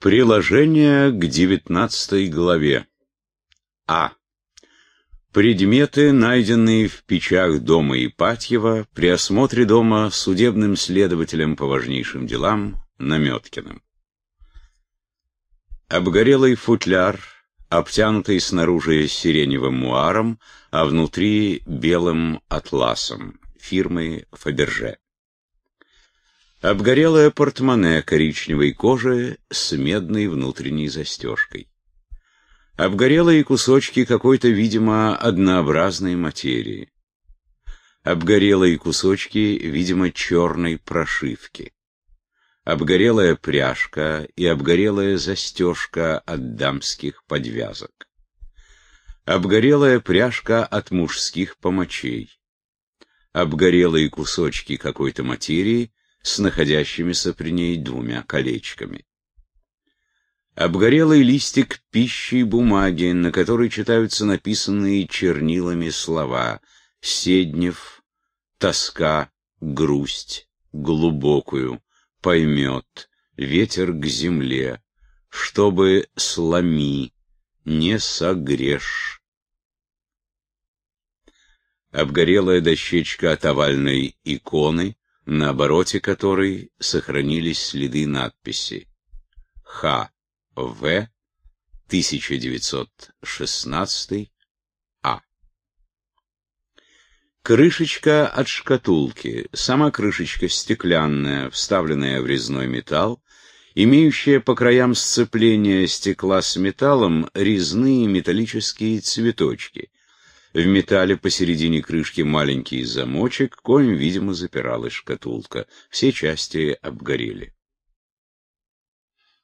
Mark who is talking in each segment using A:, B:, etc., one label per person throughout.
A: Приложение к девятнадцатой главе. А. Предметы, найденные в печах дома Ипатьева при осмотре дома судебным следователем по важнейшим делам Наметкиным. Обгорелый футляр, обтянутый снаружи сиреневым муаром, а внутри белым атласом фирмы Фаберже. Обгорелое портмоне коричневой кожи с медной внутренней застежкой. Обгорелые кусочки какой-то, видимо, однообразной материи. Обгорелые кусочки, видимо, черной прошивки. Обгорелая пряжка и обгорелая застежка от дамских подвязок. Обгорелая пряжка от мужских помочей. Обгорелые кусочки какой-то материи, с находящимися при ней двумя колечками. Обгорелый листик пищи и бумаги, на которой читаются написанные чернилами слова «Седнев», «Тоска», «Грусть», «Глубокую», «Поймет», «Ветер к земле», «Чтобы сломи», «Не согрешь». Обгорелая дощечка от овальной иконы, на обороте которой сохранились следы надписи Х. В. 1916 А. Крышечка от шкатулки, сама крышечка стеклянная, вставленная в резной металл, имеющая по краям сцепления стекла с металлом резные металлические цветочки, в металле посередине крышки маленький замочек, коим, видимо, запиралась шкатулка. Все части обгорели.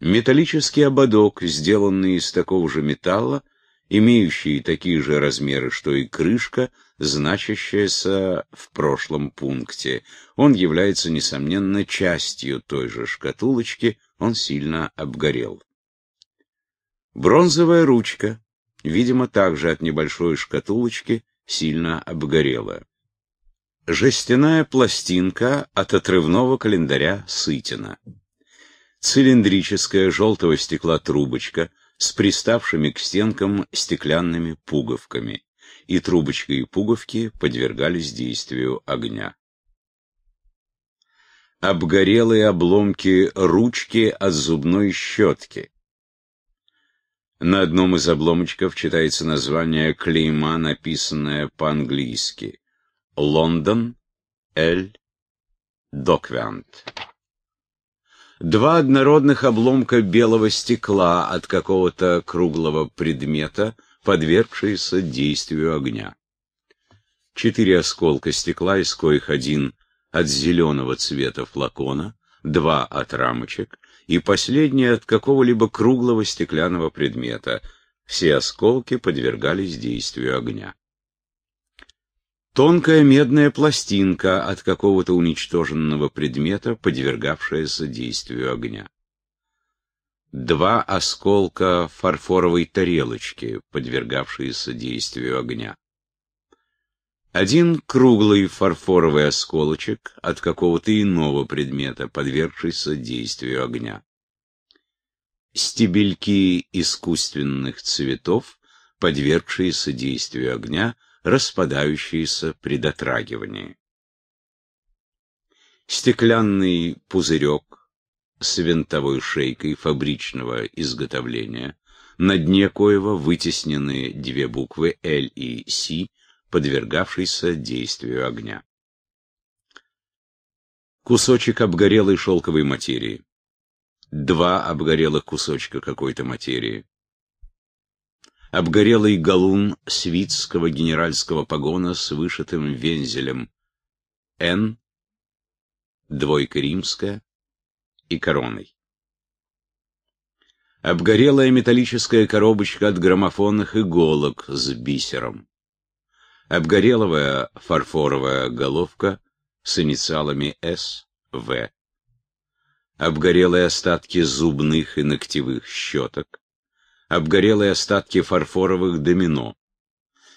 A: Металлический ободок, сделанный из такого же металла, имеющий такие же размеры, что и крышка, значащаяся в прошлом пункте. Он является, несомненно, частью той же шкатулочки, он сильно обгорел. Бронзовая ручка, видимо, также от небольшой шкатулочки, сильно обгорела. Жестяная пластинка от отрывного календаря Сытина. Цилиндрическая желтого стекла трубочка с приставшими к стенкам стеклянными пуговками. И трубочка и пуговки подвергались действию огня. Обгорелые обломки ручки от зубной щетки на одном из обломочков читается название клейма, написанное по-английски. Лондон, Эль, Доквянт. Два однородных обломка белого стекла от какого-то круглого предмета, подвергшиеся действию огня. Четыре осколка стекла, из коих один от зеленого цвета флакона, два от рамочек, и последнее от какого-либо круглого стеклянного предмета. Все осколки подвергались действию огня. Тонкая медная пластинка от какого-то уничтоженного предмета, подвергавшаяся действию огня. Два осколка фарфоровой тарелочки, подвергавшиеся действию огня. Один круглый фарфоровый осколочек от какого-то иного предмета, подвергшийся действию огня. Стебельки искусственных цветов, подвергшиеся действию огня, распадающиеся при дотрагивании. Стеклянный пузырек с винтовой шейкой фабричного изготовления, на дне коего вытеснены две буквы «Л» и «С», подвергавшийся действию огня. Кусочек обгорелой шелковой материи. Два обгорелых кусочка какой-то материи. Обгорелый галун свитского генеральского погона с вышитым вензелем «Н», двойка римская и короной. Обгорелая металлическая коробочка от граммофонных иголок с бисером обгореловая фарфоровая головка с инициалами С, В, обгорелые остатки зубных и ногтевых щеток, обгорелые остатки фарфоровых домино,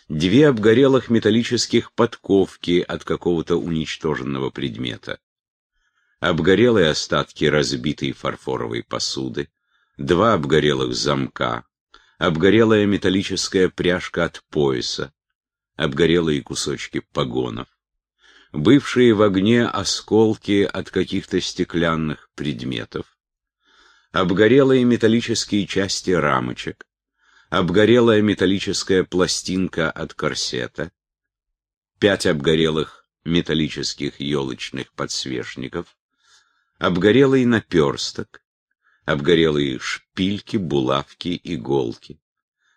A: две обгорелых металлических подковки от какого-то уничтоженного предмета, обгорелые остатки разбитой фарфоровой посуды, два обгорелых замка, обгорелая металлическая пряжка от пояса, обгорелые кусочки погонов, бывшие в огне осколки от каких-то стеклянных предметов, обгорелые металлические части рамочек, обгорелая металлическая пластинка от корсета, пять обгорелых металлических елочных подсвечников, обгорелый наперсток, обгорелые шпильки, булавки, иголки,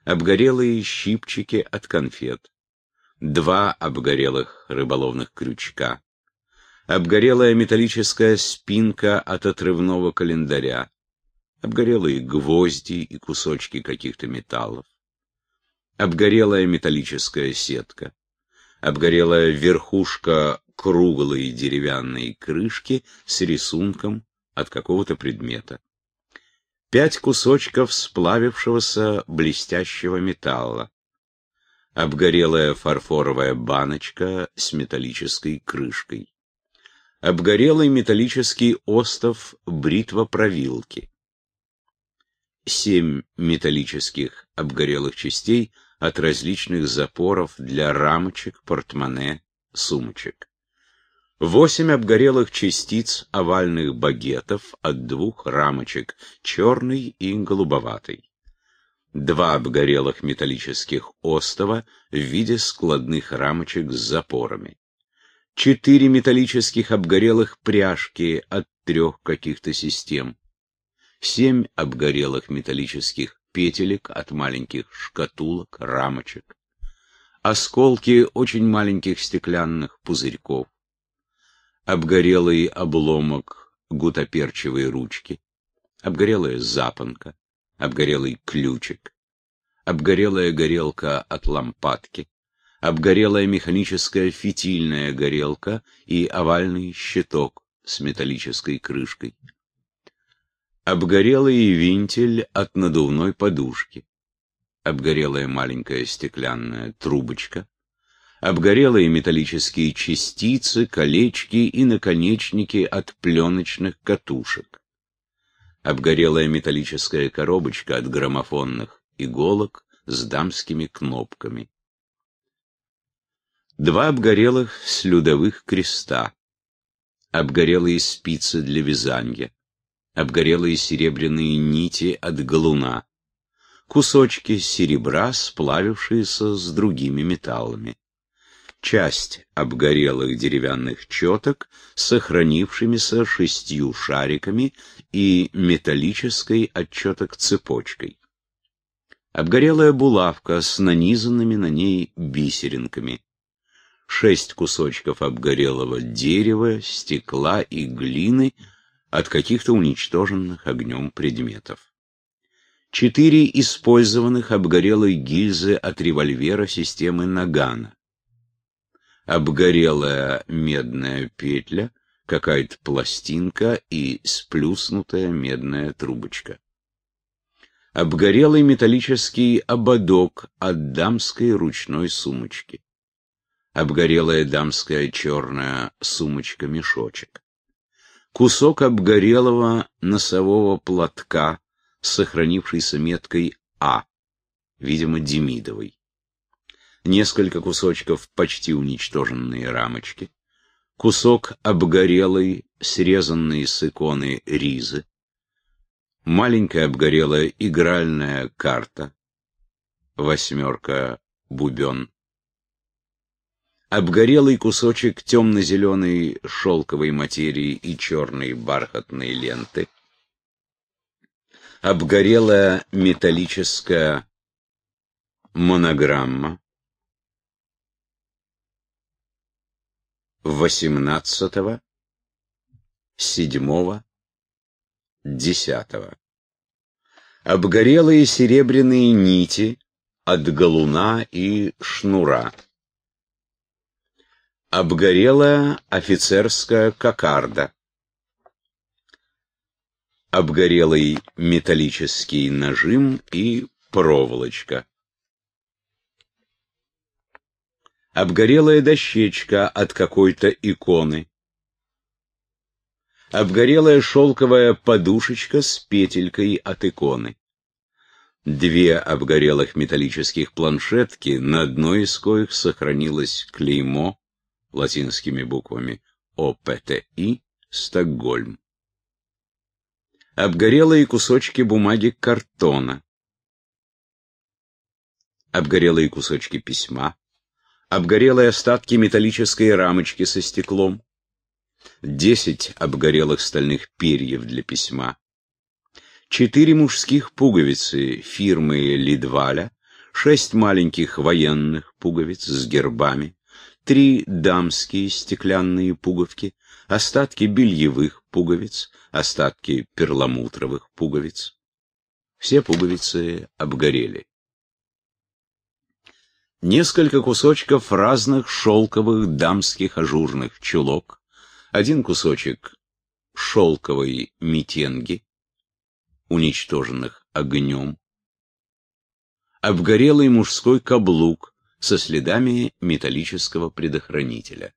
A: обгорелые щипчики от конфет, два обгорелых рыболовных крючка, обгорелая металлическая спинка от отрывного календаря, обгорелые гвозди и кусочки каких-то металлов, обгорелая металлическая сетка, обгорелая верхушка круглой деревянной крышки с рисунком от какого-то предмета пять кусочков сплавившегося блестящего металла, обгорелая фарфоровая баночка с металлической крышкой, обгорелый металлический остов бритва-провилки, семь металлических обгорелых частей от различных запоров для рамочек, портмоне, сумочек. Восемь обгорелых частиц овальных багетов от двух рамочек, черный и голубоватый, два обгорелых металлических остова в виде складных рамочек с запорами, четыре металлических обгорелых пряжки от трех каких-то систем, семь обгорелых металлических петелек от маленьких шкатулок, рамочек, осколки очень маленьких стеклянных пузырьков, обгорелый обломок гутоперчивой ручки, обгорелая запонка, обгорелый ключик, обгорелая горелка от лампадки, обгорелая механическая фитильная горелка и овальный щиток с металлической крышкой, обгорелый винтель от надувной подушки, обгорелая маленькая стеклянная трубочка, обгорелые металлические частицы, колечки и наконечники от пленочных катушек. Обгорелая металлическая коробочка от граммофонных иголок с дамскими кнопками. Два обгорелых слюдовых креста. Обгорелые спицы для вязания. Обгорелые серебряные нити от галуна. Кусочки серебра, сплавившиеся с другими металлами часть обгорелых деревянных четок сохранившимися шестью шариками и металлической отчеток цепочкой. Обгорелая булавка с нанизанными на ней бисеринками. Шесть кусочков обгорелого дерева, стекла и глины от каких-то уничтоженных огнем предметов. Четыре использованных обгорелой гильзы от револьвера системы Нагана обгорелая медная петля, какая-то пластинка и сплюснутая медная трубочка. Обгорелый металлический ободок от дамской ручной сумочки. Обгорелая дамская черная сумочка-мешочек. Кусок обгорелого носового платка с сохранившейся меткой А, видимо, Демидовой несколько кусочков почти уничтоженные рамочки, кусок обгорелой, срезанной с иконы ризы, маленькая обгорелая игральная карта, восьмерка бубен, обгорелый кусочек темно-зеленой шелковой материи и черной бархатной ленты, обгорелая металлическая монограмма, восемнадцатого, седьмого, десятого. Обгорелые серебряные нити от галуна и шнура. Обгорелая офицерская кокарда. Обгорелый металлический нажим и проволочка. Обгорелая дощечка от какой-то иконы, обгорелая шелковая подушечка с петелькой от иконы. Две обгорелых металлических планшетки, на одной из коих сохранилось клеймо латинскими буквами ОПТИ Стокгольм. Обгорелые кусочки бумаги картона. Обгорелые кусочки письма. Обгорелые остатки металлической рамочки со стеклом. Десять обгорелых стальных перьев для письма. Четыре мужских пуговицы фирмы Лидваля, шесть маленьких военных пуговиц с гербами, три дамские стеклянные пуговки, остатки бельевых пуговиц, остатки перламутровых пуговиц. Все пуговицы обгорели. Несколько кусочков разных шелковых дамских ажурных чулок, один кусочек шелковой митенги, уничтоженных огнем, обгорелый мужской каблук со следами металлического предохранителя.